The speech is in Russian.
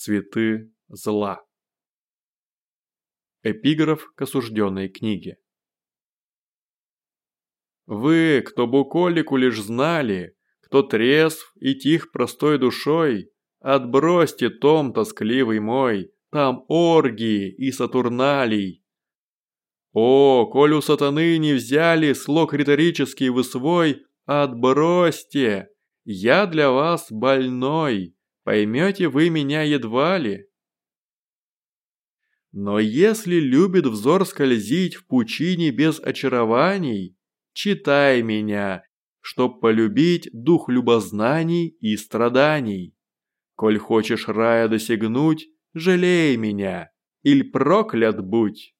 цветы зла. Эпиграф к осужденной книге. Вы, кто буколику лишь знали, кто трезв и тих простой душой, отбросьте том тоскливый мой, там оргии и сатурналий. О, коль у сатаны не взяли слог риторический вы свой, отбросьте, я для вас больной, поймете вы меня едва ли. Но если любит взор скользить в пучине без очарований, читай меня, чтоб полюбить дух любознаний и страданий. Коль хочешь рая досягнуть, жалей меня, иль проклят будь.